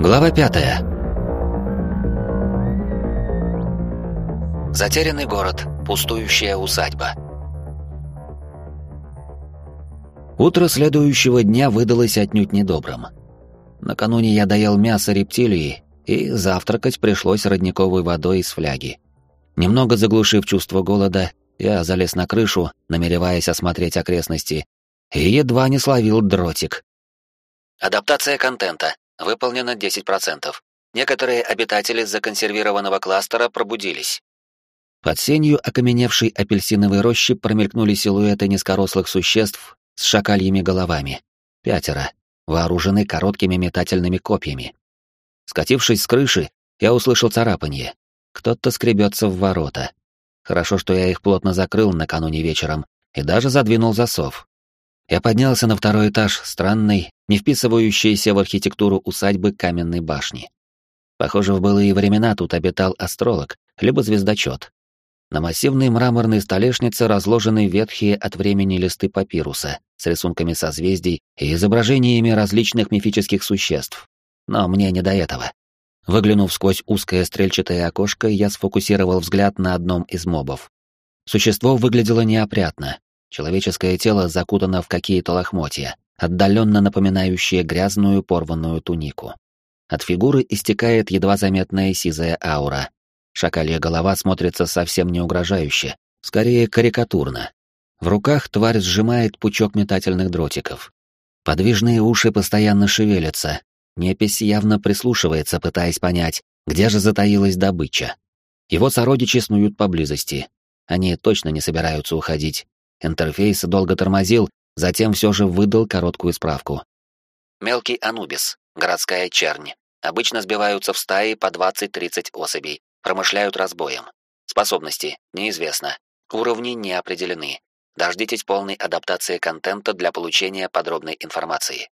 Глава пятая. Затерянный город, пустующая усадьба. Утро следующего дня выдалось отнюдь недобрым. Накануне я доел мясо рептилии, и завтракать пришлось родниковой водой из фляги. Немного заглушив чувство голода, я залез на крышу, намереваясь осмотреть окрестности, и едва не словил дротик. Адаптация контента. Выполнено 10%. Некоторые обитатели законсервированного кластера пробудились. Под сенью окаменевшей апельсиновой рощи промелькнули силуэты низкорослых существ с шакальями головами. Пятеро, вооружены короткими метательными копьями. Скатившись с крыши, я услышал царапанье. Кто-то скребется в ворота. Хорошо, что я их плотно закрыл накануне вечером и даже задвинул засов. Я поднялся на второй этаж странной, не вписывающейся в архитектуру усадьбы каменной башни. Похоже, в былые времена тут обитал астролог, либо звездочет. На массивной мраморной столешнице разложены ветхие от времени листы папируса с рисунками созвездий и изображениями различных мифических существ. Но мне не до этого. Выглянув сквозь узкое стрельчатое окошко, я сфокусировал взгляд на одном из мобов. Существо выглядело неопрятно. Человеческое тело закутано в какие-то лохмотья, отдаленно напоминающие грязную порванную тунику. От фигуры истекает едва заметная сизая аура. Шакалья голова смотрится совсем не угрожающе, скорее карикатурно. В руках тварь сжимает пучок метательных дротиков. Подвижные уши постоянно шевелятся, Непись явно прислушивается, пытаясь понять, где же затаилась добыча. Его сородичи снуют поблизости. Они точно не собираются уходить. Интерфейс долго тормозил, затем все же выдал короткую справку. Мелкий анубис, городская чернь. Обычно сбиваются в стаи по 20-30 особей, промышляют разбоем. Способности неизвестно. Уровни не определены. Дождитесь полной адаптации контента для получения подробной информации.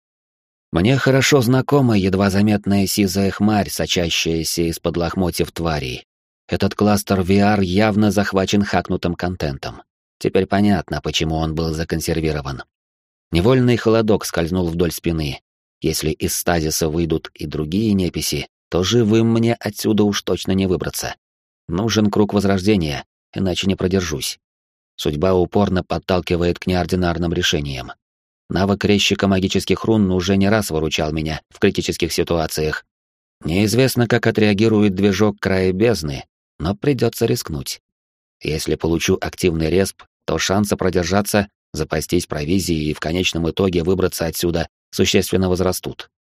Мне хорошо знакома едва заметная сизая хмарь, сочащаяся из-под лохмотьев тварей. Этот кластер VR явно захвачен хакнутым контентом. Теперь понятно, почему он был законсервирован. Невольный холодок скользнул вдоль спины. Если из стазиса выйдут и другие неписи, то живым мне отсюда уж точно не выбраться. Нужен круг возрождения, иначе не продержусь. Судьба упорно подталкивает к неординарным решениям. Навык резчика магических рун уже не раз выручал меня в критических ситуациях. Неизвестно, как отреагирует движок края бездны, но придется рискнуть. Если получу активный респ, то шансы продержаться, запастись провизией и в конечном итоге выбраться отсюда существенно возрастут.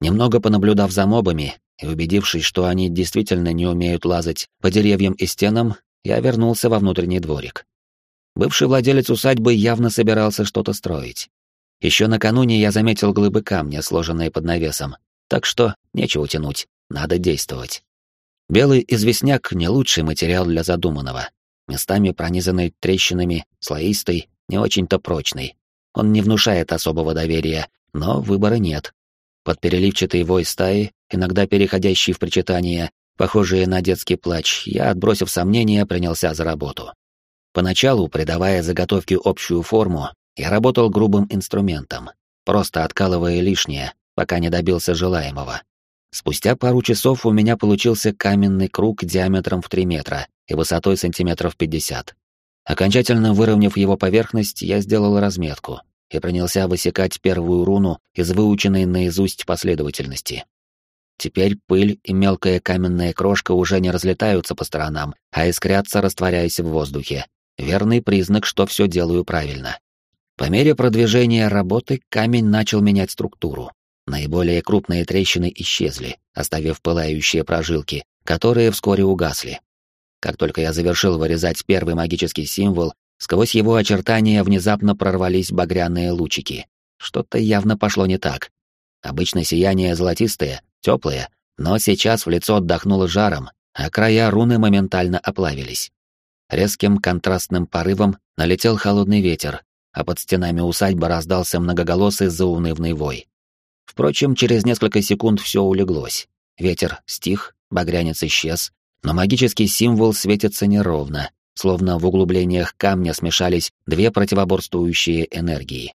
Немного понаблюдав за мобами и убедившись, что они действительно не умеют лазать по деревьям и стенам, я вернулся во внутренний дворик. Бывший владелец усадьбы явно собирался что-то строить. Еще накануне я заметил глыбы камня, сложенные под навесом, так что нечего тянуть, надо действовать. Белый известняк — не лучший материал для задуманного. Местами пронизанный трещинами, слоистый, не очень-то прочный. Он не внушает особого доверия, но выбора нет. Под переливчатый вой стаи, иногда переходящий в причитания, похожие на детский плач, я, отбросив сомнения, принялся за работу. Поначалу, придавая заготовке общую форму, я работал грубым инструментом, просто откалывая лишнее, пока не добился желаемого. Спустя пару часов у меня получился каменный круг диаметром в 3 метра и высотой сантиметров 50. Окончательно выровняв его поверхность, я сделал разметку и принялся высекать первую руну из выученной наизусть последовательности. Теперь пыль и мелкая каменная крошка уже не разлетаются по сторонам, а искрятся, растворяясь в воздухе. Верный признак, что все делаю правильно. По мере продвижения работы камень начал менять структуру. Наиболее крупные трещины исчезли, оставив пылающие прожилки, которые вскоре угасли. Как только я завершил вырезать первый магический символ, сквозь его очертания внезапно прорвались багряные лучики. Что-то явно пошло не так. Обычно сияние золотистое, теплое, но сейчас в лицо отдохнуло жаром, а края руны моментально оплавились. Резким контрастным порывом налетел холодный ветер, а под стенами усадьбы раздался многоголосый заунывный вой. Впрочем, через несколько секунд все улеглось. Ветер стих, багрянец исчез, но магический символ светится неровно, словно в углублениях камня смешались две противоборствующие энергии.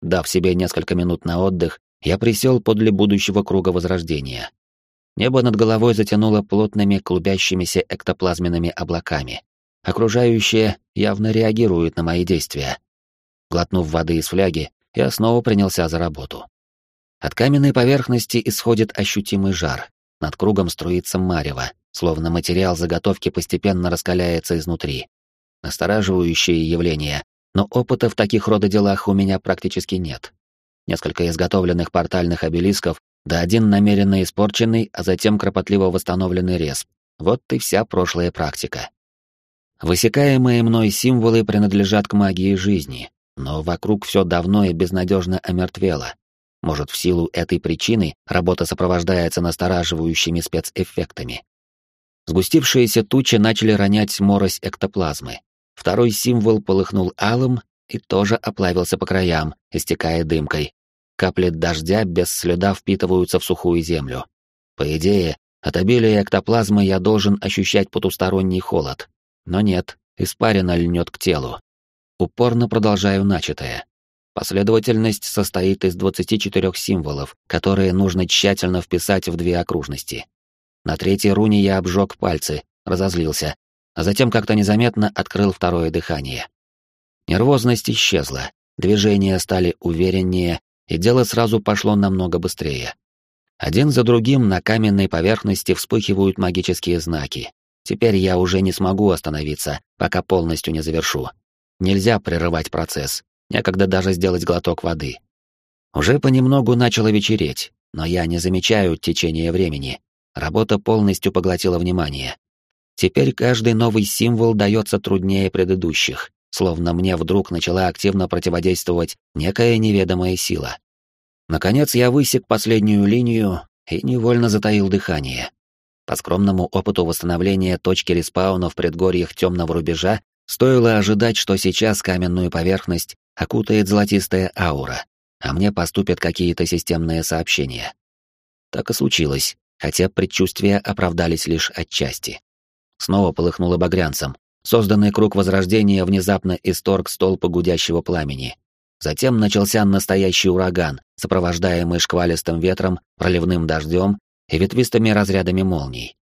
Дав себе несколько минут на отдых, я присел подле будущего круга возрождения. Небо над головой затянуло плотными клубящимися эктоплазменными облаками. Окружающее явно реагирует на мои действия. Глотнув воды из фляги, я снова принялся за работу. От каменной поверхности исходит ощутимый жар. Над кругом струится марево, словно материал заготовки постепенно раскаляется изнутри. Настораживающее явление, но опыта в таких рода делах у меня практически нет. Несколько изготовленных портальных обелисков, да один намеренно испорченный, а затем кропотливо восстановленный рез. Вот и вся прошлая практика. Высекаемые мной символы принадлежат к магии жизни, но вокруг все давно и безнадежно омертвело. Может, в силу этой причины работа сопровождается настораживающими спецэффектами. Сгустившиеся тучи начали ронять морось эктоплазмы. Второй символ полыхнул алым и тоже оплавился по краям, истекая дымкой. Капли дождя без следа впитываются в сухую землю. По идее, от обилия эктоплазмы я должен ощущать потусторонний холод. Но нет, испарина льнет к телу. Упорно продолжаю начатое. Последовательность состоит из 24 символов, которые нужно тщательно вписать в две окружности. На третьей руне я обжег пальцы, разозлился, а затем как-то незаметно открыл второе дыхание. Нервозность исчезла, движения стали увереннее, и дело сразу пошло намного быстрее. Один за другим на каменной поверхности вспыхивают магические знаки. Теперь я уже не смогу остановиться, пока полностью не завершу. Нельзя прерывать процесс, некогда даже сделать глоток воды. Уже понемногу начало вечереть, но я не замечаю течения времени. Работа полностью поглотила внимание. Теперь каждый новый символ дается труднее предыдущих, словно мне вдруг начала активно противодействовать некая неведомая сила. Наконец я высек последнюю линию и невольно затаил дыхание. По скромному опыту восстановления точки респауна в предгорьях темного рубежа стоило ожидать, что сейчас каменную поверхность окутает золотистая аура, а мне поступят какие-то системные сообщения. Так и случилось, хотя предчувствия оправдались лишь отчасти. Снова полыхнуло багрянцем, Созданный круг возрождения внезапно исторг столпы гудящего пламени. Затем начался настоящий ураган, сопровождаемый шквалистым ветром, проливным дождем и ветвистыми разрядами молний.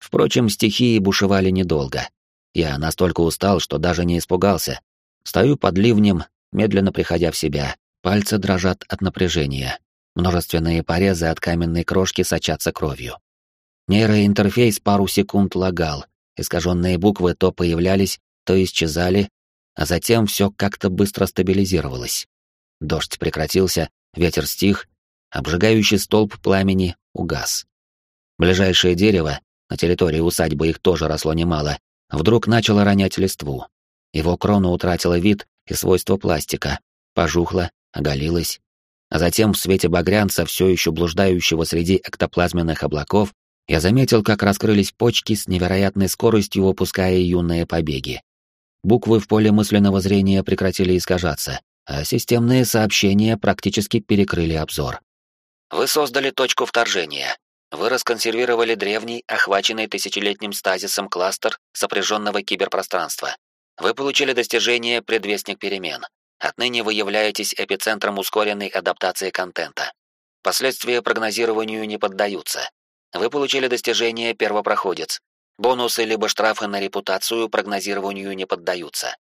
Впрочем, стихии бушевали недолго. Я настолько устал, что даже не испугался. Стою под ливнем, медленно приходя в себя. Пальцы дрожат от напряжения. Множественные порезы от каменной крошки сочатся кровью. Нейроинтерфейс пару секунд лагал, Искаженные буквы то появлялись, то исчезали, а затем все как-то быстро стабилизировалось. Дождь прекратился, ветер стих, обжигающий столб пламени угас. Ближайшее дерево, на территории усадьбы их тоже росло немало, вдруг начало ронять листву. Его крона утратила вид и свойства пластика, пожухла, оголилась. А затем в свете багрянца, все еще блуждающего среди эктоплазменных облаков, я заметил, как раскрылись почки с невероятной скоростью, выпуская юные побеги. Буквы в поле мысленного зрения прекратили искажаться, а системные сообщения практически перекрыли обзор. Вы создали точку вторжения. Вы расконсервировали древний, охваченный тысячелетним стазисом кластер сопряженного киберпространства. Вы получили достижение «Предвестник перемен». Отныне вы являетесь эпицентром ускоренной адаптации контента. Последствия прогнозированию не поддаются. Вы получили достижение «Первопроходец». Бонусы либо штрафы на репутацию прогнозированию не поддаются.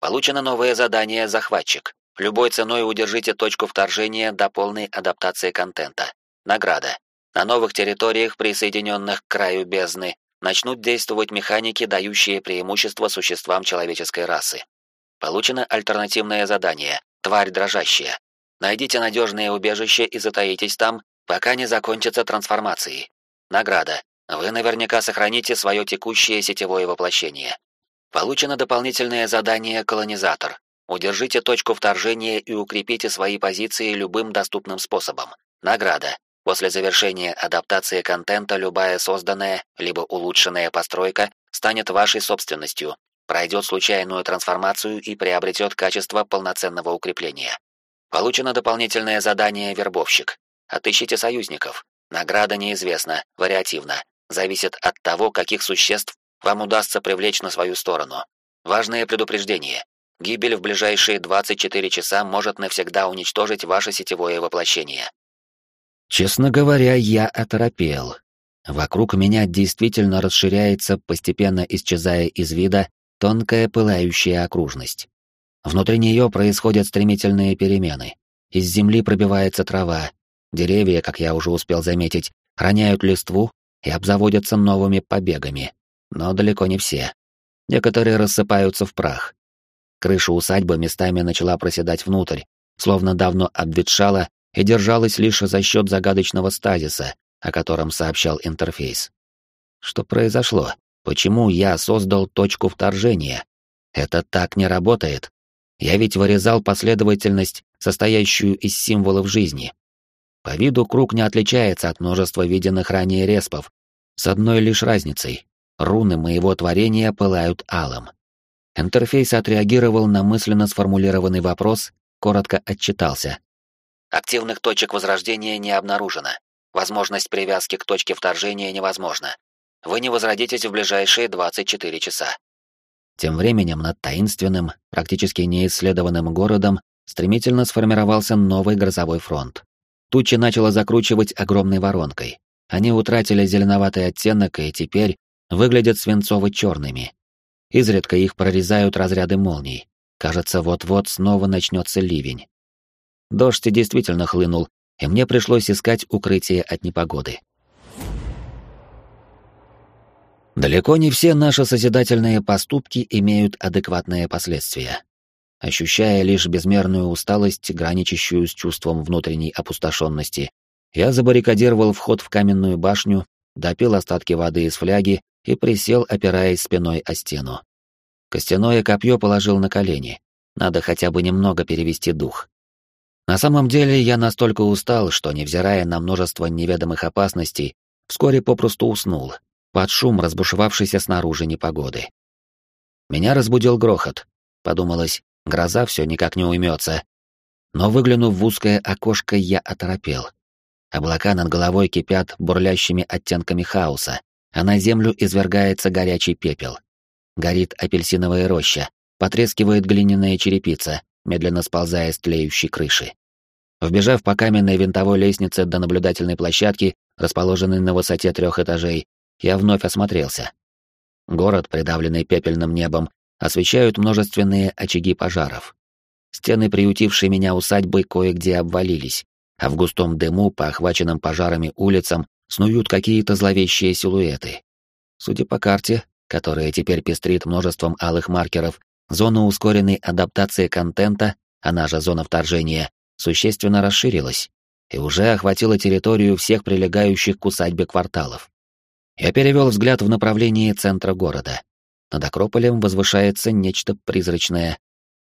Получено новое задание «Захватчик». Любой ценой удержите точку вторжения до полной адаптации контента. Награда. На новых территориях, присоединенных к краю бездны, начнут действовать механики, дающие преимущество существам человеческой расы. Получено альтернативное задание «Тварь дрожащая». Найдите надежное убежище и затаитесь там, пока не закончатся трансформации. Награда. Вы наверняка сохраните свое текущее сетевое воплощение. Получено дополнительное задание «Колонизатор». Удержите точку вторжения и укрепите свои позиции любым доступным способом. Награда. После завершения адаптации контента любая созданная, либо улучшенная постройка станет вашей собственностью, пройдет случайную трансформацию и приобретет качество полноценного укрепления. Получено дополнительное задание «Вербовщик». Отыщите союзников. Награда неизвестна, вариативна, зависит от того, каких существ вам удастся привлечь на свою сторону. Важное предупреждение. Гибель в ближайшие 24 часа может навсегда уничтожить ваше сетевое воплощение. Честно говоря, я оторопел. Вокруг меня действительно расширяется, постепенно исчезая из вида, тонкая пылающая окружность. Внутри нее происходят стремительные перемены. Из земли пробивается трава, деревья, как я уже успел заметить, роняют листву и обзаводятся новыми побегами. Но далеко не все. Некоторые рассыпаются в прах. Крыша усадьбы местами начала проседать внутрь, словно давно обветшала и держалась лишь за счет загадочного стазиса, о котором сообщал интерфейс. Что произошло? Почему я создал точку вторжения? Это так не работает. Я ведь вырезал последовательность, состоящую из символов жизни. По виду круг не отличается от множества виденных ранее респов, с одной лишь разницей. Руны моего творения пылают алым. Интерфейс отреагировал на мысленно сформулированный вопрос, коротко отчитался. Активных точек возрождения не обнаружено. Возможность привязки к точке вторжения невозможна. Вы не возродитесь в ближайшие 24 часа. Тем временем над таинственным, практически неисследованным городом стремительно сформировался новый грозовой фронт. Тучи начало закручивать огромной воронкой. Они утратили зеленоватый оттенок и теперь выглядят свинцово-черными. Изредка их прорезают разряды молний. Кажется, вот-вот снова начнется ливень. Дождь действительно хлынул, и мне пришлось искать укрытие от непогоды. Далеко не все наши созидательные поступки имеют адекватные последствия. Ощущая лишь безмерную усталость, граничащую с чувством внутренней опустошенности, я забаррикадировал вход в каменную башню, допил остатки воды из фляги и присел, опираясь спиной о стену. Костяное копье положил на колени. Надо хотя бы немного перевести дух. На самом деле я настолько устал, что, невзирая на множество неведомых опасностей, вскоре попросту уснул, под шум разбушевавшейся снаружи непогоды. Меня разбудил грохот. Подумалось, гроза все никак не уймется. Но выглянув в узкое окошко, я оторопел. Облака над головой кипят бурлящими оттенками хаоса, а на землю извергается горячий пепел. Горит апельсиновая роща, потрескивает глиняная черепица, медленно сползая с тлеющей крыши. Вбежав по каменной винтовой лестнице до наблюдательной площадки, расположенной на высоте трех этажей, я вновь осмотрелся. Город, придавленный пепельным небом, освещают множественные очаги пожаров. Стены, приютившие меня усадьбы, кое-где обвалились, а в густом дыму по охваченным пожарами улицам снуют какие-то зловещие силуэты. Судя по карте, которая теперь пестрит множеством алых маркеров, зона ускоренной адаптации контента, она же зона вторжения, существенно расширилась и уже охватила территорию всех прилегающих к усадьбе кварталов. Я перевел взгляд в направлении центра города. Над Акрополем возвышается нечто призрачное,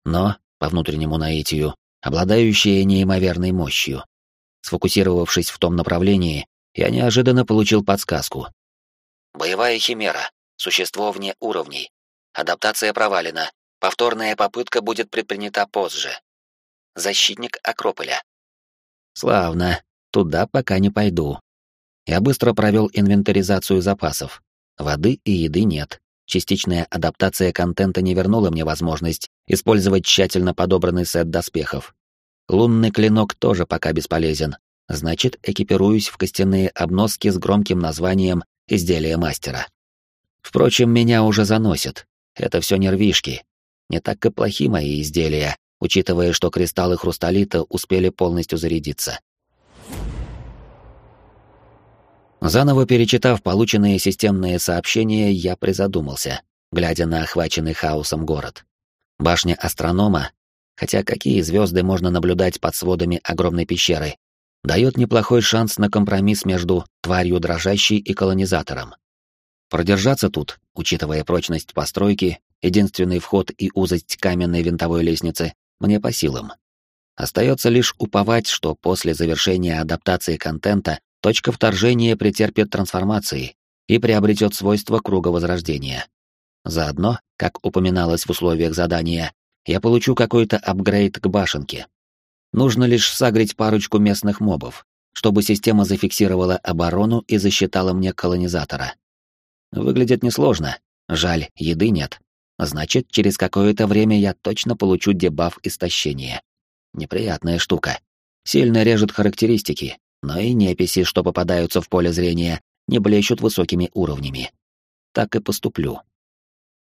но, по внутреннему наитию, обладающее неимоверной мощью. Сфокусировавшись в том направлении, я неожиданно получил подсказку. «Боевая химера. Существо вне уровней. Адаптация провалена. Повторная попытка будет предпринята позже. Защитник Акрополя». «Славно. Туда пока не пойду. Я быстро провел инвентаризацию запасов. Воды и еды нет. Частичная адаптация контента не вернула мне возможность использовать тщательно подобранный сет доспехов. Лунный клинок тоже пока бесполезен. Значит, экипируюсь в костяные обноски с громким названием «Изделие мастера». Впрочем, меня уже заносит. Это все нервишки. Не так и плохи мои изделия, учитывая, что кристаллы хрусталита успели полностью зарядиться. Заново перечитав полученные системные сообщения, я призадумался, глядя на охваченный хаосом город. Башня астронома, хотя какие звезды можно наблюдать под сводами огромной пещеры, дает неплохой шанс на компромисс между тварью дрожащей и колонизатором. Продержаться тут, учитывая прочность постройки, единственный вход и узость каменной винтовой лестницы, мне по силам. Остается лишь уповать, что после завершения адаптации контента точка вторжения претерпит трансформации и приобретет свойства круга возрождения. Заодно, как упоминалось в условиях задания, я получу какой-то апгрейд к башенке. Нужно лишь сагрить парочку местных мобов, чтобы система зафиксировала оборону и засчитала мне колонизатора. Выглядит несложно, жаль, еды нет. Значит, через какое-то время я точно получу дебаф истощения. Неприятная штука. Сильно режет характеристики, но и неписи, что попадаются в поле зрения, не блещут высокими уровнями. Так и поступлю.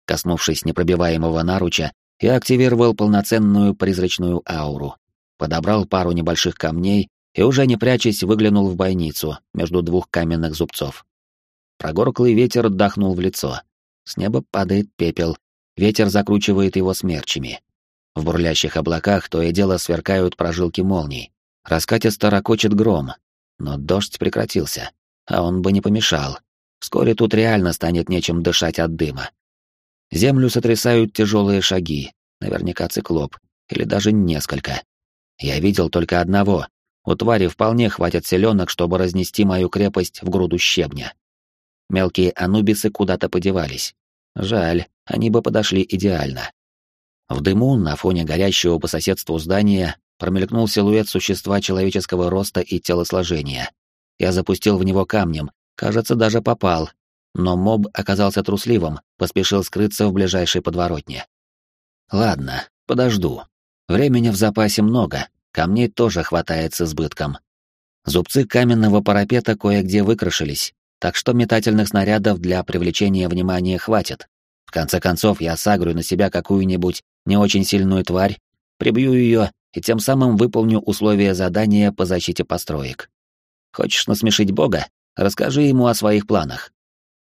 Коснувшись непробиваемого наруча, я активировал полноценную призрачную ауру, подобрал пару небольших камней и уже не прячась выглянул в бойницу между двух каменных зубцов. Прогорклый ветер отдохнул в лицо. С неба падает пепел, ветер закручивает его смерчами. В бурлящих облаках то и дело сверкают прожилки молний. Раскатисто ракочет гром, но дождь прекратился, а он бы не помешал. Вскоре тут реально станет нечем дышать от дыма. Землю сотрясают тяжелые шаги, наверняка циклоп, или даже несколько. Я видел только одного. У твари вполне хватит селенок, чтобы разнести мою крепость в груду щебня. Мелкие анубисы куда-то подевались. Жаль, они бы подошли идеально. В дыму, на фоне горящего по соседству здания, промелькнул силуэт существа человеческого роста и телосложения. Я запустил в него камнем, кажется, даже попал, но моб оказался трусливым, поспешил скрыться в ближайшей подворотне. Ладно, подожду. Времени в запасе много, камней тоже хватает с избытком. Зубцы каменного парапета кое-где выкрашились, так что метательных снарядов для привлечения внимания хватит. В конце концов, я сагрю на себя какую-нибудь не очень сильную тварь, прибью ее и тем самым выполню условия задания по защите построек. Хочешь насмешить Бога? Расскажи ему о своих планах.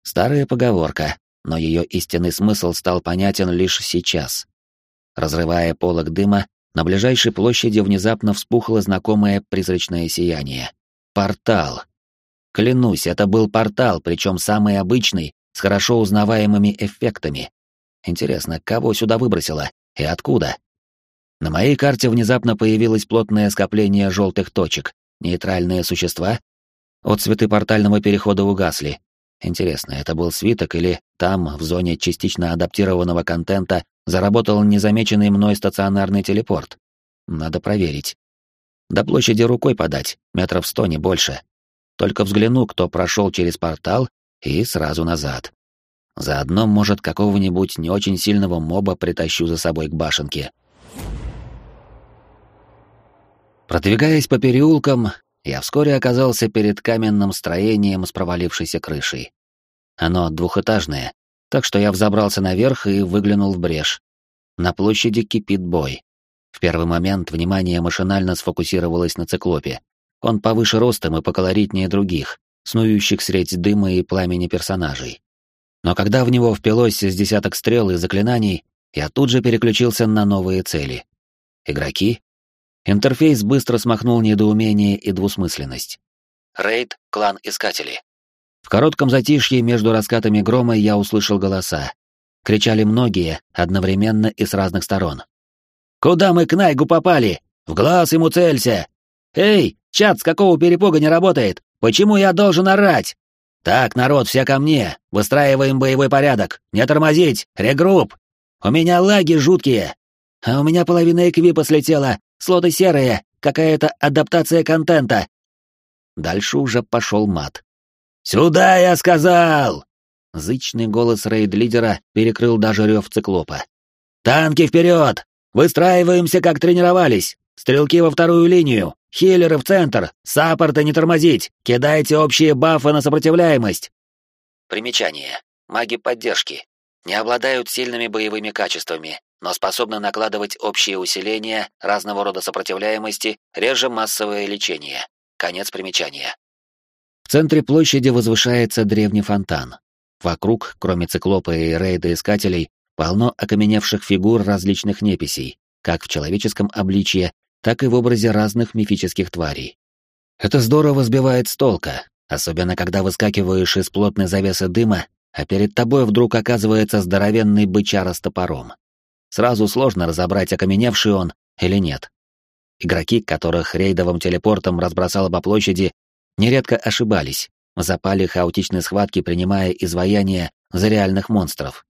Старая поговорка, но ее истинный смысл стал понятен лишь сейчас. Разрывая полог дыма, на ближайшей площади внезапно вспухло знакомое призрачное сияние. Портал. Клянусь, это был портал, причем самый обычный, с хорошо узнаваемыми эффектами. Интересно, кого сюда выбросило и откуда? На моей карте внезапно появилось плотное скопление желтых точек, нейтральные существа. Отцветы портального перехода угасли. Интересно, это был свиток или там, в зоне частично адаптированного контента, заработал незамеченный мной стационарный телепорт? Надо проверить. До площади рукой подать, метров сто, не больше. Только взгляну, кто прошел через портал, и сразу назад. Заодно, может, какого-нибудь не очень сильного моба притащу за собой к башенке. Продвигаясь по переулкам, я вскоре оказался перед каменным строением с провалившейся крышей. Оно двухэтажное, так что я взобрался наверх и выглянул в брешь. На площади кипит бой. В первый момент внимание машинально сфокусировалось на циклопе. Он повыше ростом и поколоритнее других, снующих средь дыма и пламени персонажей. Но когда в него впилось с десяток стрел и заклинаний, я тут же переключился на новые цели. Игроки? Интерфейс быстро смахнул недоумение и двусмысленность. Рейд, клан Искатели. В коротком затишье между раскатами грома я услышал голоса. Кричали многие, одновременно и с разных сторон. «Куда мы к Найгу попали? В глаз ему целься! Эй, чат с какого перепуга не работает? Почему я должен орать? Так, народ, все ко мне. Выстраиваем боевой порядок. Не тормозить. Регрупп. У меня лаги жуткие. А у меня половина эквипа слетела. Слоты серые. Какая-то адаптация контента. Дальше уже пошел мат. «Сюда, я сказал!» Зычный голос рейд-лидера перекрыл даже рев циклопа. «Танки вперед! Выстраиваемся, как тренировались! Стрелки во вторую линию! Хиллеры в центр! Саппорта не тормозить! Кидайте общие бафы на сопротивляемость!» Примечание. Маги поддержки. Не обладают сильными боевыми качествами, но способны накладывать общие усиления, разного рода сопротивляемости, реже массовое лечение. Конец примечания. В центре площади возвышается древний фонтан. Вокруг, кроме циклопа и рейда искателей, полно окаменевших фигур различных неписей, как в человеческом обличье, так и в образе разных мифических тварей. Это здорово сбивает с толка, особенно когда выскакиваешь из плотной завесы дыма, а перед тобой вдруг оказывается здоровенный бычара с топором. Сразу сложно разобрать, окаменевший он или нет. Игроки, которых рейдовым телепортом разбросало по площади, нередко ошибались, запали хаотичной схватки, принимая изваяния за реальных монстров.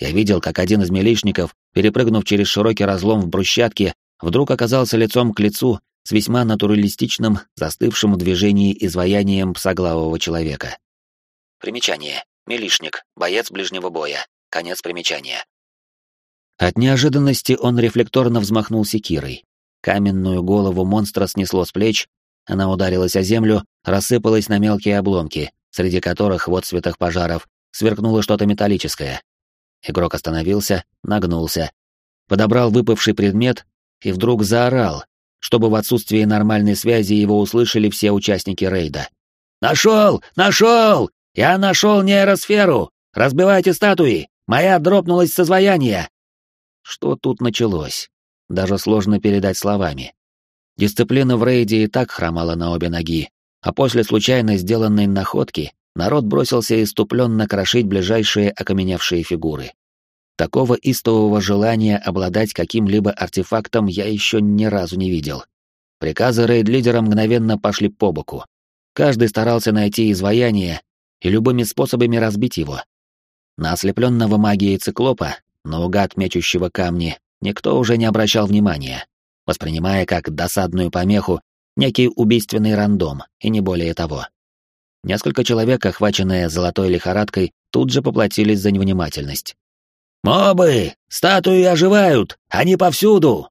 Я видел, как один из милишников, перепрыгнув через широкий разлом в брусчатке, вдруг оказался лицом к лицу с весьма натуралистичным, застывшим в движении изваянием псоглавого человека. Примечание. Милишник, боец ближнего боя. Конец примечания. От неожиданности он рефлекторно взмахнул секирой. Каменную голову монстра снесло с плеч, она ударилась о землю, рассыпалась на мелкие обломки, среди которых в отцветах пожаров сверкнуло что-то металлическое. Игрок остановился, нагнулся, подобрал выпавший предмет и вдруг заорал, чтобы в отсутствии нормальной связи его услышали все участники рейда. «Нашел! Нашел! Я нашел нейросферу! Разбивайте статуи! Моя дропнулась с изваяния!» Что тут началось? Даже сложно передать словами. Дисциплина в рейде и так хромала на обе ноги, а после случайно сделанной находки народ бросился иступленно крошить ближайшие окаменевшие фигуры. Такого истового желания обладать каким-либо артефактом я еще ни разу не видел. Приказы рейд-лидера мгновенно пошли по боку. Каждый старался найти изваяние и любыми способами разбить его. На ослепленного магией циклопа, наугад мечущего камни, никто уже не обращал внимания, воспринимая как досадную помеху некий убийственный рандом, и не более того. Несколько человек, охваченные золотой лихорадкой, тут же поплатились за невнимательность. «Мобы! Статуи оживают! Они повсюду!»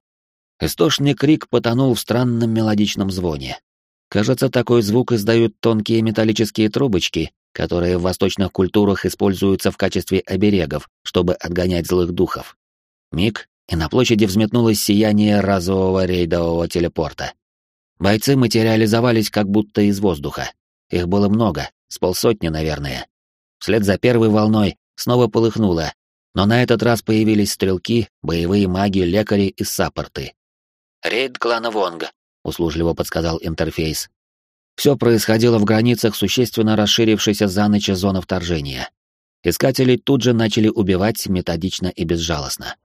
Истошный крик потонул в странном мелодичном звоне. Кажется, такой звук издают тонкие металлические трубочки, которые в восточных культурах используются в качестве оберегов, чтобы отгонять злых духов. Миг, и на площади взметнулось сияние разового рейдового телепорта. Бойцы материализовались как будто из воздуха. Их было много, с полсотни, наверное. Вслед за первой волной снова полыхнуло, но на этот раз появились стрелки, боевые маги, лекари и саппорты. «Рейд клана Вонга», — услужливо подсказал интерфейс. Все происходило в границах существенно расширившейся за ночь зоны вторжения. Искатели тут же начали убивать методично и безжалостно.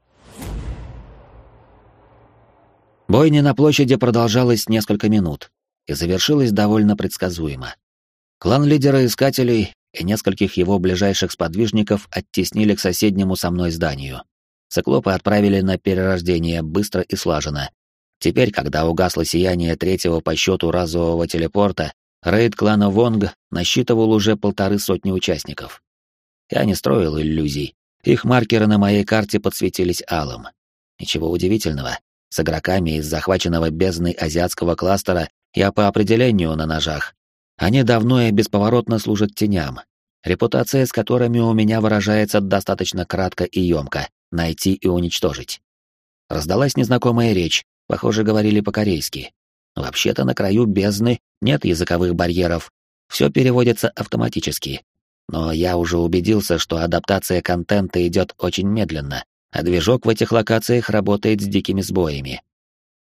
Бойня на площади продолжалась несколько минут и завершилась довольно предсказуемо. Клан лидера Искателей и нескольких его ближайших сподвижников оттеснили к соседнему со мной зданию. Циклопы отправили на перерождение быстро и слаженно. Теперь, когда угасло сияние третьего по счету разового телепорта, рейд клана Вонг насчитывал уже полторы сотни участников. Я не строил иллюзий. Их маркеры на моей карте подсветились алым. Ничего удивительного. С игроками из захваченного бездной азиатского кластера я по определению на ножах. Они давно и бесповоротно служат теням, репутация с которыми у меня выражается достаточно кратко и емко — найти и уничтожить. Раздалась незнакомая речь, похоже, говорили по-корейски. Вообще-то на краю бездны нет языковых барьеров, все переводится автоматически. Но я уже убедился, что адаптация контента идет очень медленно, а движок в этих локациях работает с дикими сбоями.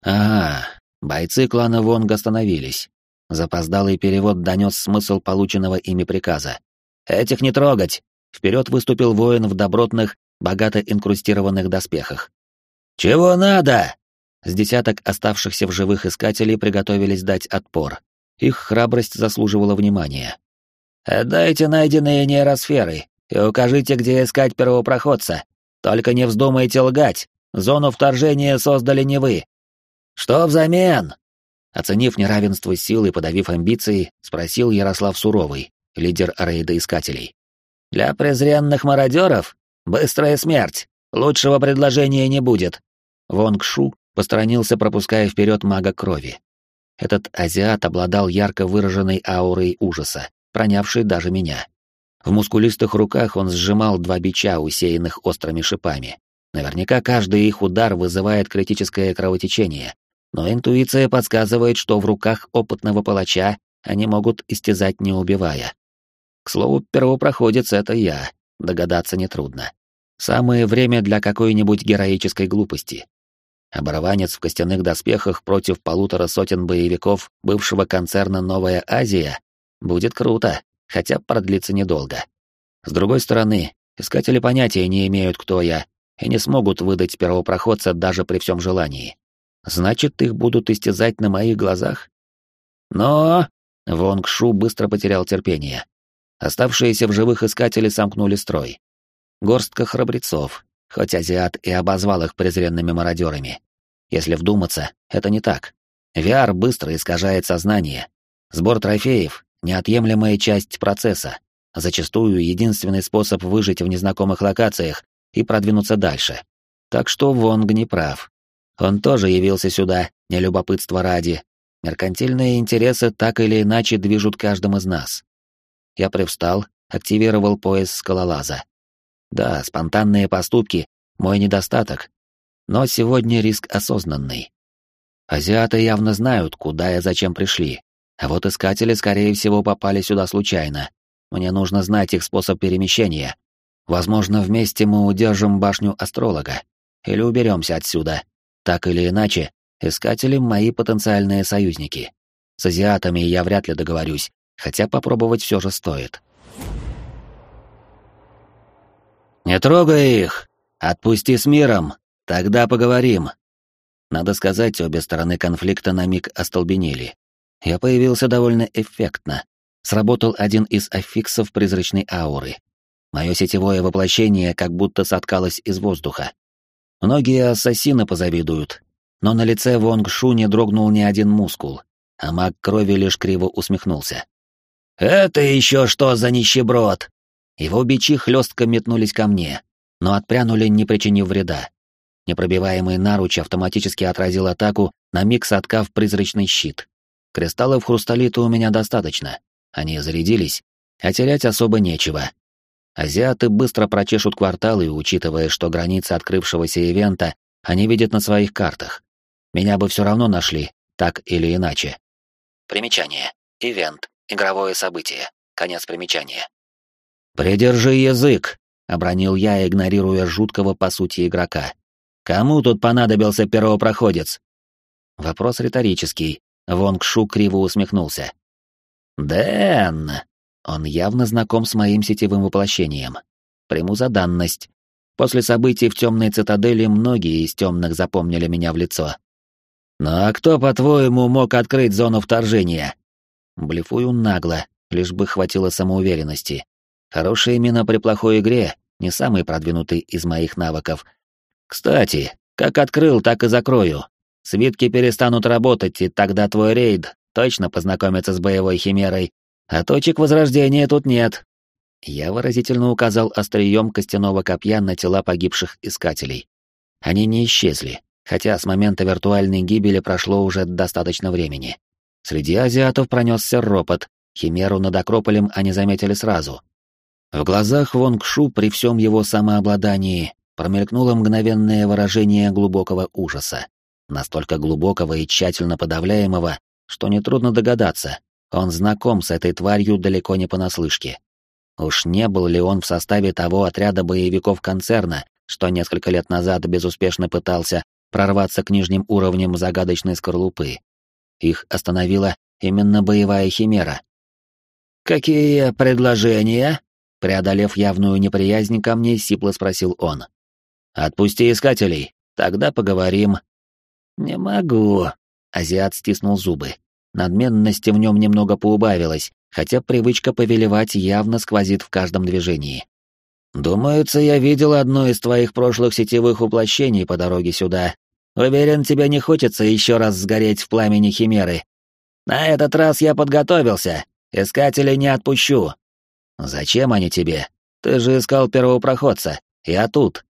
А, бойцы клана Вонг остановились. Запоздалый перевод донес смысл полученного ими приказа. «Этих не трогать!» Вперед выступил воин в добротных, богато инкрустированных доспехах. «Чего надо?» С десяток оставшихся в живых искателей приготовились дать отпор. Их храбрость заслуживала внимания. «Отдайте найденные нейросферы и укажите, где искать первопроходца. Только не вздумайте лгать. Зону вторжения создали не вы. Что взамен? Оценив неравенство сил и подавив амбиции, спросил Ярослав Суровый, лидер рейда искателей. Для презренных мародеров быстрая смерть. Лучшего предложения не будет. Вонг Шу посторонился, пропуская вперед мага крови. Этот азиат обладал ярко выраженной аурой ужаса, пронявшей даже меня. В мускулистых руках он сжимал два бича, усеянных острыми шипами. Наверняка каждый их удар вызывает критическое кровотечение, но интуиция подсказывает, что в руках опытного палача они могут истязать, не убивая. К слову, первопроходец — это я, догадаться нетрудно. Самое время для какой-нибудь героической глупости. Оборванец в костяных доспехах против полутора сотен боевиков бывшего концерна «Новая Азия» будет круто хотя продлится недолго. С другой стороны, искатели понятия не имеют, кто я, и не смогут выдать первопроходца даже при всем желании. Значит, их будут истязать на моих глазах? Но... Вонг Шу быстро потерял терпение. Оставшиеся в живых искатели сомкнули строй. Горстка храбрецов, хоть азиат и обозвал их презренными мародерами. Если вдуматься, это не так. VR быстро искажает сознание. Сбор трофеев неотъемлемая часть процесса, зачастую единственный способ выжить в незнакомых локациях и продвинуться дальше. Так что Вонг не прав. Он тоже явился сюда, не любопытства ради. Меркантильные интересы так или иначе движут каждым из нас. Я привстал, активировал пояс скалолаза. Да, спонтанные поступки — мой недостаток. Но сегодня риск осознанный. Азиаты явно знают, куда и зачем пришли. А вот искатели, скорее всего, попали сюда случайно. Мне нужно знать их способ перемещения. Возможно, вместе мы удержим башню астролога. Или уберемся отсюда. Так или иначе, искатели — мои потенциальные союзники. С азиатами я вряд ли договорюсь, хотя попробовать все же стоит. «Не трогай их! Отпусти с миром! Тогда поговорим!» Надо сказать, обе стороны конфликта на миг остолбенели. Я появился довольно эффектно. Сработал один из аффиксов призрачной ауры. Мое сетевое воплощение как будто соткалось из воздуха. Многие ассасины позавидуют, но на лице Вонг Шу не дрогнул ни один мускул, а маг крови лишь криво усмехнулся. «Это еще что за нищеброд?» Его бичи хлестко метнулись ко мне, но отпрянули, не причинив вреда. Непробиваемый наруч автоматически отразил атаку, на миг соткав призрачный щит. Кристаллов хрусталита у меня достаточно. Они зарядились, а терять особо нечего. Азиаты быстро прочешут кварталы, учитывая, что границы открывшегося ивента они видят на своих картах. Меня бы все равно нашли, так или иначе. Примечание. Ивент. Игровое событие. Конец примечания. «Придержи язык!» — обронил я, игнорируя жуткого по сути игрока. Кому тут понадобился первопроходец? Вопрос риторический. Вонг Шу криво усмехнулся. Дэн! Он явно знаком с моим сетевым воплощением. Приму за данность. После событий в темной цитадели многие из темных запомнили меня в лицо. «Ну а кто, по-твоему, мог открыть зону вторжения?» Блефую нагло, лишь бы хватило самоуверенности. Хорошая мина при плохой игре — не самый продвинутый из моих навыков, кстати, как открыл, так и закрою. Свитки перестанут работать, и тогда твой рейд точно познакомится с боевой химерой, а точек возрождения тут нет. Я выразительно указал острием костяного копья на тела погибших искателей. Они не исчезли, хотя с момента виртуальной гибели прошло уже достаточно времени. Среди азиатов пронесся ропот, химеру над Акрополем они заметили сразу. В глазах Вонг Шу при всем его самообладании промелькнуло мгновенное выражение глубокого ужаса. Настолько глубокого и тщательно подавляемого, что нетрудно догадаться, он знаком с этой тварью далеко не понаслышке. Уж не был ли он в составе того отряда боевиков концерна, что несколько лет назад безуспешно пытался прорваться к нижним уровням загадочной скорлупы. Их остановила именно боевая химера. «Какие предложения?» Преодолев явную неприязнь ко мне, сипло спросил он. Отпусти искателей, тогда поговорим. Не могу. Азиат стиснул зубы. Надменности в нем немного поубавилось, хотя привычка повелевать явно сквозит в каждом движении. Думается, я видел одно из твоих прошлых сетевых воплощений по дороге сюда. Уверен, тебе не хочется еще раз сгореть в пламени химеры. На этот раз я подготовился. Искателей не отпущу. Зачем они тебе? Ты же искал первопроходца. Я тут.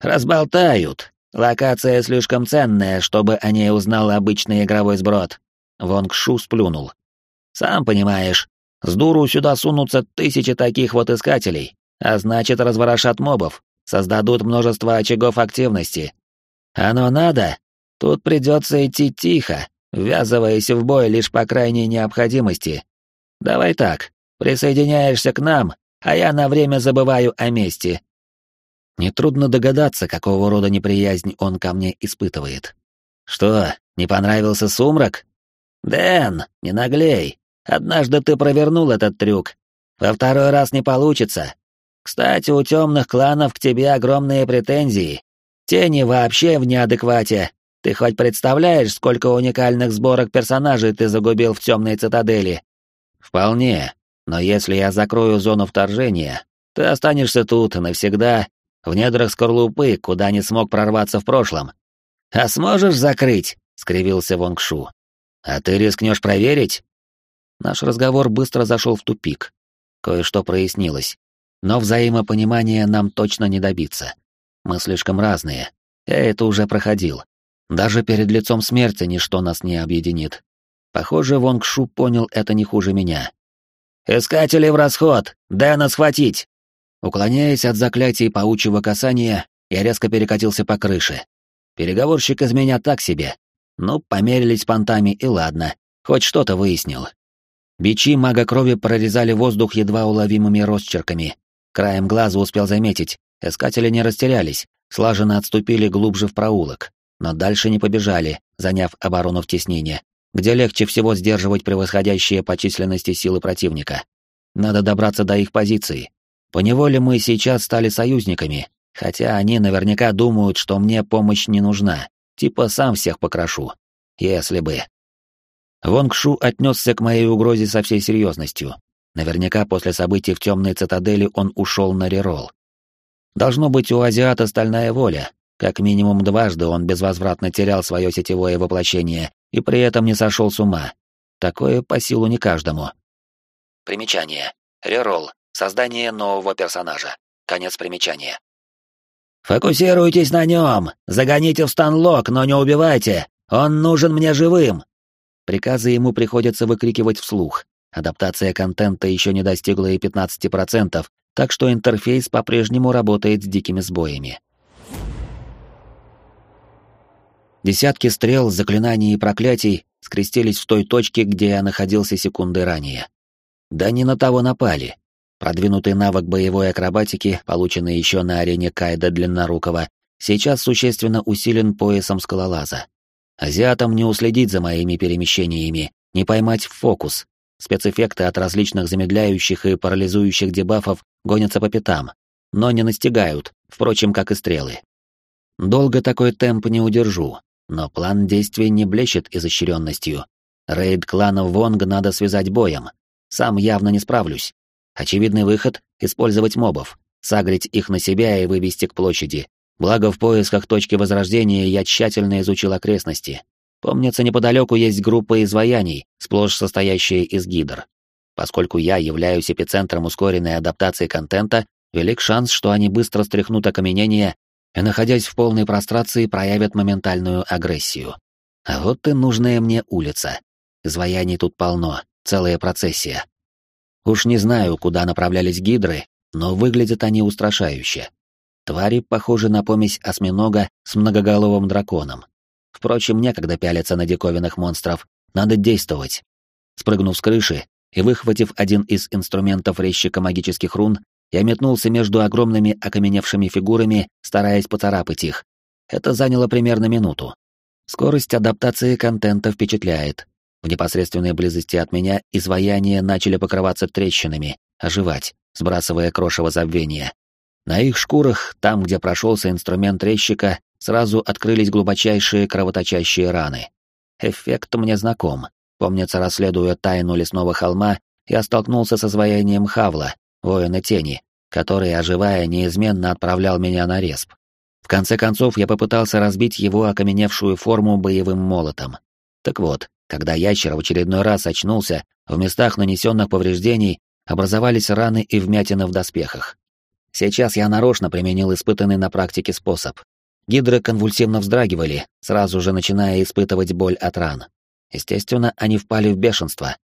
«Разболтают. Локация слишком ценная, чтобы о ней узнал обычный игровой сброд». Вонг Шу сплюнул. «Сам понимаешь, с дуру сюда сунутся тысячи таких вот искателей, а значит, разворошат мобов, создадут множество очагов активности. Оно надо? Тут придется идти тихо, ввязываясь в бой лишь по крайней необходимости. Давай так, присоединяешься к нам, а я на время забываю о мести. Нетрудно догадаться, какого рода неприязнь он ко мне испытывает. Что, не понравился сумрак? Дэн, не наглей. Однажды ты провернул этот трюк. Во второй раз не получится. Кстати, у темных кланов к тебе огромные претензии. Тени вообще в неадеквате. Ты хоть представляешь, сколько уникальных сборок персонажей ты загубил в темной цитадели? Вполне. Но если я закрою зону вторжения, ты останешься тут навсегда в недрах скорлупы, куда не смог прорваться в прошлом. «А сможешь закрыть?» — скривился Вонгшу. «А ты рискнешь проверить?» Наш разговор быстро зашел в тупик. Кое-что прояснилось. Но взаимопонимания нам точно не добиться. Мы слишком разные. Я это уже проходил. Даже перед лицом смерти ничто нас не объединит. Похоже, Вонг Шу понял это не хуже меня. «Искатели в расход! Дэна схватить!» Уклоняясь от заклятий паучьего касания, я резко перекатился по крыше. Переговорщик из меня так себе. Ну, померились понтами, и ладно, хоть что-то выяснил. Бичи мага крови прорезали воздух едва уловимыми росчерками. Краем глаза успел заметить, искатели не растерялись, слаженно отступили глубже в проулок, но дальше не побежали, заняв оборону в теснине, где легче всего сдерживать превосходящие по численности силы противника. Надо добраться до их позиции. Поневоле мы сейчас стали союзниками, хотя они наверняка думают, что мне помощь не нужна, типа сам всех покрошу. Если бы. Вонг Шу отнесся к моей угрозе со всей серьезностью. Наверняка после событий в темной цитадели он ушел на реролл. Должно быть у азиата стальная воля. Как минимум дважды он безвозвратно терял свое сетевое воплощение и при этом не сошел с ума. Такое по силу не каждому. Примечание. Реролл. Создание нового персонажа. Конец примечания. «Фокусируйтесь на нем! Загоните в станлок, но не убивайте! Он нужен мне живым!» Приказы ему приходится выкрикивать вслух. Адаптация контента еще не достигла и 15%, так что интерфейс по-прежнему работает с дикими сбоями. Десятки стрел, заклинаний и проклятий скрестились в той точке, где я находился секунды ранее. Да не на того напали. Продвинутый навык боевой акробатики, полученный еще на арене Кайда Длиннорукова, сейчас существенно усилен поясом скалолаза. Азиатам не уследить за моими перемещениями, не поймать в фокус. Спецэффекты от различных замедляющих и парализующих дебафов гонятся по пятам, но не настигают, впрочем, как и стрелы. Долго такой темп не удержу, но план действий не блещет изощренностью. Рейд клана Вонг надо связать боем. Сам явно не справлюсь. Очевидный выход — использовать мобов, сагрить их на себя и вывести к площади, Благо в поисках точки возрождения я тщательно изучил окрестности. Помнится, неподалеку есть группа изваяний, сплошь состоящая из гидр. Поскольку я являюсь эпицентром ускоренной адаптации контента, велик шанс, что они быстро стряхнут окаменение и, находясь в полной прострации, проявят моментальную агрессию. А вот и нужная мне улица. Изваяний тут полно, целая процессия. Уж не знаю, куда направлялись гидры, но выглядят они устрашающе. Твари похожи на помесь осьминога с многоголовым драконом. Впрочем, некогда пялиться на диковинных монстров, надо действовать. Спрыгнув с крыши и выхватив один из инструментов резчика магических рун, я метнулся между огромными окаменевшими фигурами, стараясь поцарапать их. Это заняло примерно минуту. Скорость адаптации контента впечатляет. В непосредственной близости от меня изваяния начали покрываться трещинами, оживать, сбрасывая крошево забвения. На их шкурах, там, где прошелся инструмент резчика, сразу открылись глубочайшие кровоточащие раны. Эффект мне знаком. Помнится, расследуя тайну лесного холма, я столкнулся со звоянием Хавла, воина тени, который, оживая, неизменно отправлял меня на респ. В конце концов, я попытался разбить его окаменевшую форму боевым молотом. Так вот, когда ящер в очередной раз очнулся, в местах нанесенных повреждений образовались раны и вмятины в доспехах. Сейчас я нарочно применил испытанный на практике способ. Гидры конвульсивно вздрагивали, сразу же начиная испытывать боль от ран. Естественно, они впали в бешенство.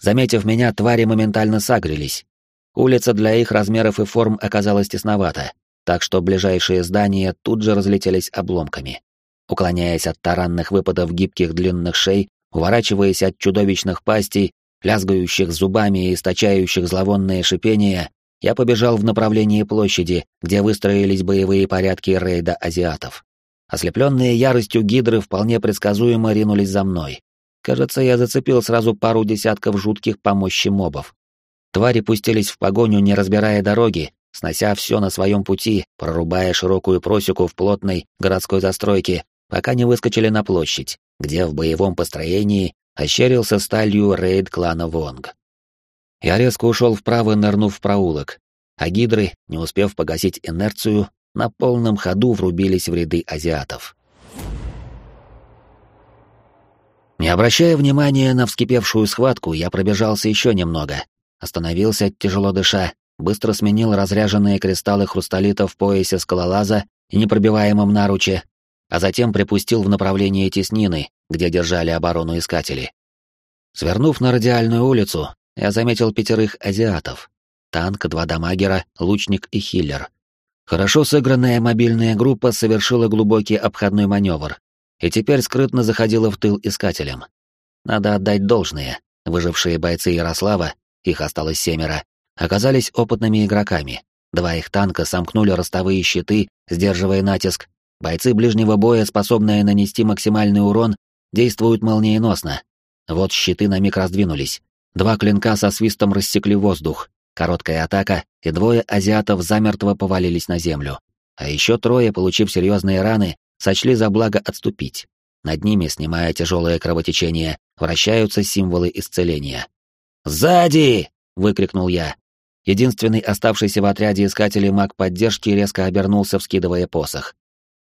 Заметив меня, твари моментально сагрились. Улица для их размеров и форм оказалась тесновата, так что ближайшие здания тут же разлетелись обломками. Уклоняясь от таранных выпадов гибких длинных шей, уворачиваясь от чудовищных пастей, лязгающих зубами и источающих зловонное шипение, я побежал в направлении площади, где выстроились боевые порядки рейда азиатов. Ослепленные яростью гидры вполне предсказуемо ринулись за мной. Кажется, я зацепил сразу пару десятков жутких помощи мобов. Твари пустились в погоню, не разбирая дороги, снося все на своем пути, прорубая широкую просеку в плотной городской застройке, пока не выскочили на площадь, где в боевом построении ощерился сталью рейд клана Вонг. Я резко ушел вправо, нырнув в проулок, а гидры, не успев погасить инерцию, на полном ходу врубились в ряды азиатов. Не обращая внимания на вскипевшую схватку, я пробежался еще немного, остановился, тяжело дыша, быстро сменил разряженные кристаллы хрусталита в поясе скалолаза и непробиваемом наруче, а затем припустил в направлении теснины, где держали оборону искатели. Свернув на радиальную улицу, я заметил пятерых азиатов. Танк, два дамагера, лучник и хиллер. Хорошо сыгранная мобильная группа совершила глубокий обходной маневр и теперь скрытно заходила в тыл искателям. Надо отдать должное. Выжившие бойцы Ярослава, их осталось семеро, оказались опытными игроками. Два их танка сомкнули ростовые щиты, сдерживая натиск. Бойцы ближнего боя, способные нанести максимальный урон, действуют молниеносно. Вот щиты на миг раздвинулись. Два клинка со свистом рассекли воздух. Короткая атака, и двое азиатов замертво повалились на землю. А еще трое, получив серьезные раны, сочли за благо отступить. Над ними, снимая тяжелое кровотечение, вращаются символы исцеления. «Сзади!» — выкрикнул я. Единственный оставшийся в отряде искателей маг поддержки резко обернулся, вскидывая посох.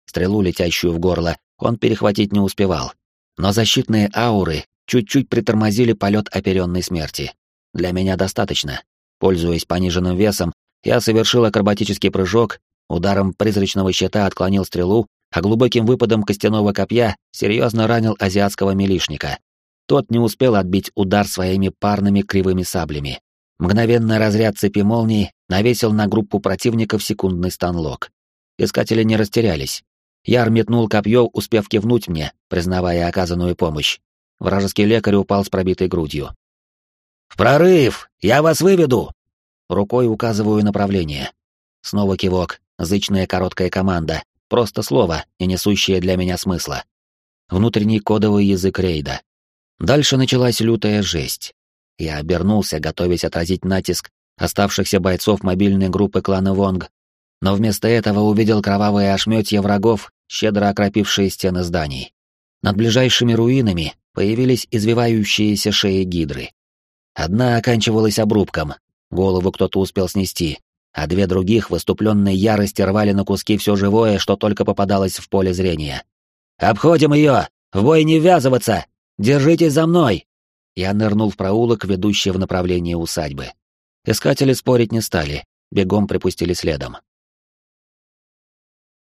Стрелу, летящую в горло, он перехватить не успевал. Но защитные ауры чуть-чуть притормозили полет оперенной смерти. Для меня достаточно. Пользуясь пониженным весом, я совершил акробатический прыжок, ударом призрачного щита отклонил стрелу, а глубоким выпадом костяного копья серьезно ранил азиатского милишника. Тот не успел отбить удар своими парными кривыми саблями. Мгновенно разряд цепи молний навесил на группу противников секундный станлок. Искатели не растерялись. Яр метнул копье, успев кивнуть мне, признавая оказанную помощь. Вражеский лекарь упал с пробитой грудью. «В прорыв! Я вас выведу!» Рукой указываю направление. Снова кивок, зычная короткая команда, просто слово, не несущее для меня смысла. Внутренний кодовый язык рейда. Дальше началась лютая жесть. Я обернулся, готовясь отразить натиск оставшихся бойцов мобильной группы клана Вонг, но вместо этого увидел кровавые ошметья врагов, щедро окропившие стены зданий. Над ближайшими руинами появились извивающиеся шеи гидры. Одна оканчивалась обрубком, голову кто-то успел снести, а две других в иступленной ярости рвали на куски все живое, что только попадалось в поле зрения. «Обходим ее! В бой не ввязываться! Держитесь за мной!» Я нырнул в проулок, ведущий в направлении усадьбы. Искатели спорить не стали, бегом припустили следом.